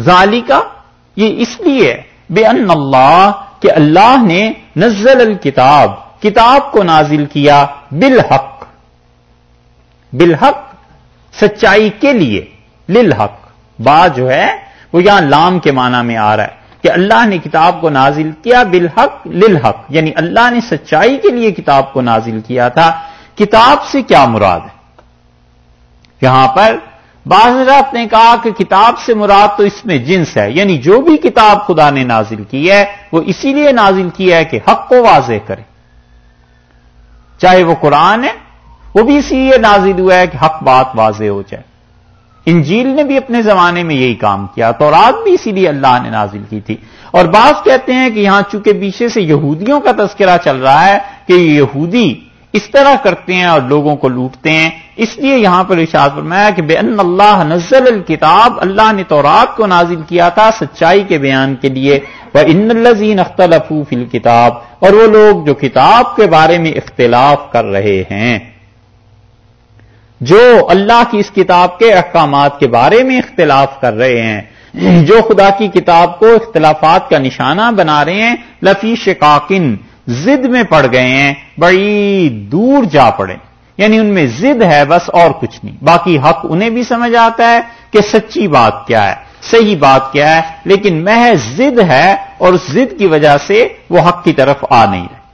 ظالی کا یہ اس لیے بے ان اللہ کہ اللہ نے نزل الکتاب، کتاب کو نازل کیا بالحق۔ بالحق، سچائی کے لیے، للحق۔ بات جو ہے، وہ یہاں لام کے معنی میں آ رہا ہے کہ اللہ نے کتاب کو نازل کیا بالحق، للحق۔ یعنی اللہ نے سچائی کے لیے کتاب کو نازل کیا تھا۔ کتاب سے کیا مراد ہے؟ یہاں پر بعض حضرات نے کہا کہ کتاب سے مراد تو اس میں جنس ہے یعنی جو بھی کتاب خدا نے نازل کی ہے، وہ اسی لیے نازل کیا ہے کہ حق کو واضح کرے۔ چاہے وہ قرآن ہے، وہ بھی اسی لیے نازل ہوا ہے کہ حق بات واضح ہو جائے۔ انجیل نے بھی اپنے زمانے میں یہی کام کیا تو رات بھی اسی لیے اللہ نے نازل کی تھی۔ اور بعض کہتے ہیں کہ یہاں چونکہ پیچھے سے یہودیوں کا تذکرہ چل رہا ہے کہ یہودی اس طرح کرتے ہیں اور لوگوں کو لوٹتے ہیں۔ اس لیے یہاں پر ارشاد فرمایا کہ بے ان اللہ نزل الکتاب، اللہ نے تورات کو نازل کیا تھا سچائی کے بیان کے لیے۔ وہ ان الزین اختلف کتاب اور وہ لوگ جو کتاب کے بارے میں اختلاف کر رہے ہیں۔ جو اللہ کی اس کتاب کے احکامات کے بارے میں اختلاف کر رہے ہیں۔ جو خدا کی کتاب کو اختلافات کا نشانہ بنا رہے ہیں، لفی شکاکن زد میں پڑ گئے ہیں، بڑی دور جا پڑے۔ یعنی ان میں زد ہے، بس اور کچھ نہیں۔ باقی حق انہیں بھی سمجھ آتا ہے کہ سچی بات کیا ہے، صحیح بات کیا ہے، لیکن محض زد ہے اور اس زد کی وجہ سے وہ حق کی طرف آ نہیں رہے۔